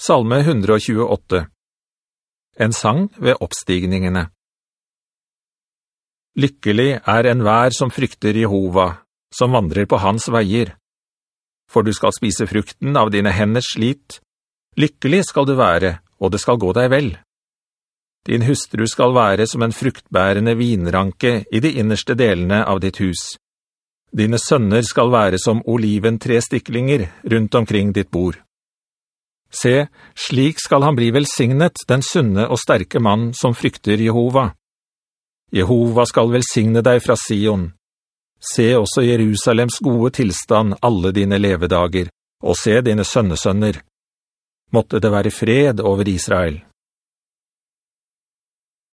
Salme 128 En sang ved oppstigningene Lykkelig er en vær som frykter Jehova, som vandrer på hans veier. For du skal spise frukten av dine henders slit. Lykkelig skal du være, og det skal gå deg vel. Din hustru skal være som en fruktbærende vinranke i de innerste delene av ditt hus. Dine sønner skal være som oliven tre stiklinger rundt omkring ditt bord. Se, slik skal han bli velsignet, den sunne og sterke mann som frykter Jehova. Jehova skal velsigne deg fra Sion. Se også Jerusalems gode tilstand alle dine levedager, og se dine sønnesønner. Måtte det være fred over Israel.